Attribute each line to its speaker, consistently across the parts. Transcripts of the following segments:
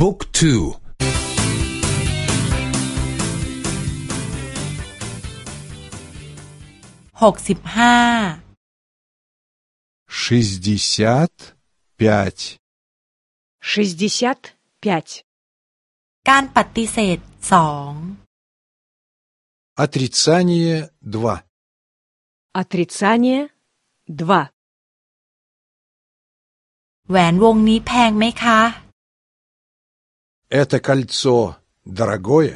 Speaker 1: บุ๊กทู
Speaker 2: หกสิบห้า
Speaker 3: шестьдесят пять
Speaker 4: шестьдесят пять
Speaker 2: การปฏิเสธสอง
Speaker 3: отрицание два
Speaker 4: отрицание два
Speaker 2: แหวนวงนี้แพงไหมคะ
Speaker 3: это кольцо дорогое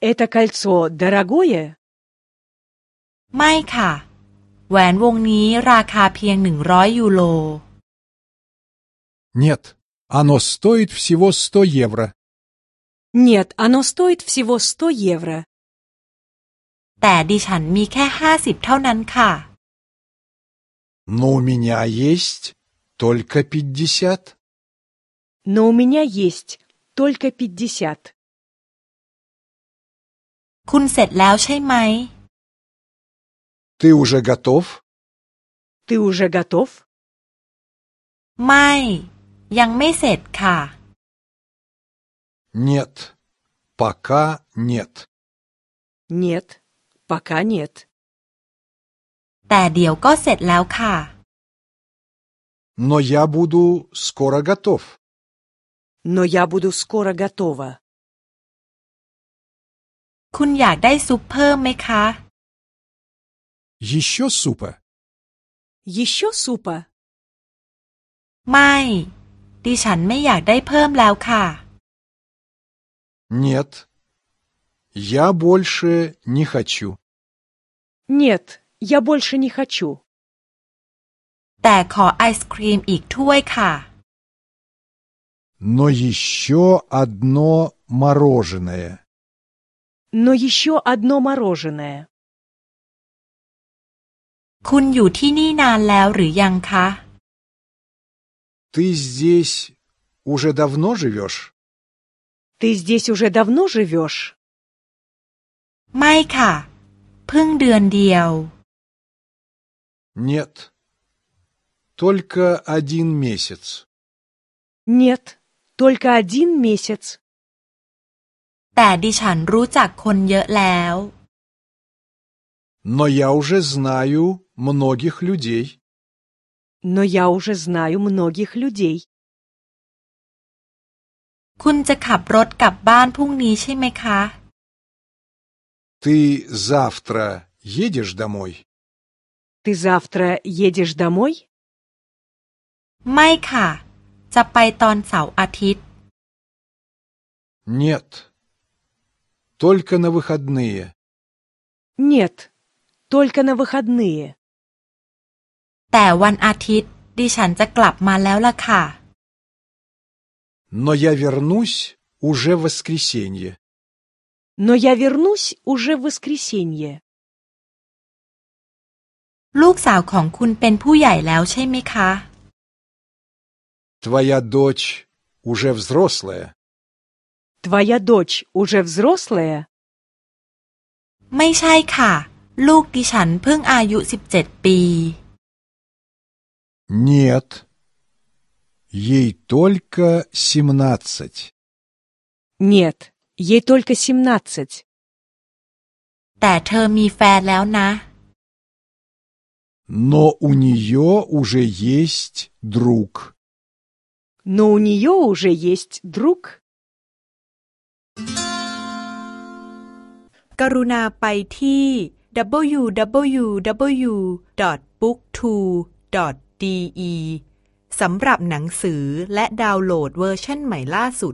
Speaker 4: это кольцо дорогое
Speaker 2: ไม่ค่ะ แหวนวงนี้ราคาเพียงหนึ่งร้อยยูโร
Speaker 3: нет оно стоит всего сто евро
Speaker 4: нет оно стоит всего сто евро
Speaker 2: แต่ดิฉันมีแค่ห้าสิบเท่านั้นค่ะ
Speaker 3: но у меня есть только пятьдесят
Speaker 4: но у меня есть только пятьдесят
Speaker 2: คุณเสร็จแล้วใช่ไหม
Speaker 3: ты уже готов
Speaker 4: ты уже готов
Speaker 2: ไม่ ยังไม่เสร็จค่ะ
Speaker 3: нет пока нет
Speaker 4: нет пока нет
Speaker 2: แต่เดี๋ยวก็เสร็จแล้วค่ะ
Speaker 3: но я буду скоро готов
Speaker 4: но я буду скоро готова
Speaker 2: คุณอยากได้ซุปเพิ่มไหมคะ
Speaker 3: еще супа
Speaker 4: еще супа
Speaker 2: ไม่ ดิฉันไม่อยากได้เพิ่มแล้วค่ะ
Speaker 3: нет я больше не хочу
Speaker 4: нет я больше не хочу
Speaker 2: แต่ขอไอศครีมอีกถ้วยค่ะ
Speaker 3: но еще одно мороженое
Speaker 4: но еще одно мороженое
Speaker 2: คุณอยู่ที่นี่นานแล้วหรือยังคะ
Speaker 3: ты здесь уже давно живешь
Speaker 4: ты здесь уже давно живешь
Speaker 2: ไม่ค่ะ เพิ่งเดือนเดียว
Speaker 3: нет только один месяц
Speaker 4: нет только один месяц
Speaker 2: แต่ดิฉันรู้จักคนเยอะแล้ว
Speaker 3: но я уже знаю многих людей
Speaker 4: но я уже знаю многих людей
Speaker 2: คุณจะขับรถกลับบ้านพรุ่งนี้ใช่ไหมคะ
Speaker 3: ты завтра едешь домой
Speaker 4: ты завтра едешь домой
Speaker 2: ไม่ค่ะ จะไปตอนเสาร์อาทิตย์
Speaker 3: нет только на выходные
Speaker 4: нет только на выходные
Speaker 2: แต่วันอาทิตย์ ดิฉันจะกลับมาแล้วล่ะค่ะ
Speaker 3: но я вернусь уже в воскресенье
Speaker 4: но я вернусь уже в воскресенье
Speaker 2: ลูกสาวของคุณเป็นผู้ใหญ่แล้วใช่ไหมคะ
Speaker 3: твоя дочь уже взрослая
Speaker 4: твоя дочь уже взрослая
Speaker 2: ไม่ใช่ค่ะ ลูกดิฉันเพิ่งอายุสิบเจ็ดปี
Speaker 3: нет ей только семнадцать
Speaker 4: нет ей только семнадцать
Speaker 2: แต่เธอมีแฟนแล้วนะ
Speaker 3: но у нее уже есть друг
Speaker 4: но у нее уже есть друг
Speaker 2: กรุณาไปที่ www.booktwo.de สำหรับหนังสือและดาวน์โหลดเวอร์ชันใหม่ล่าสุด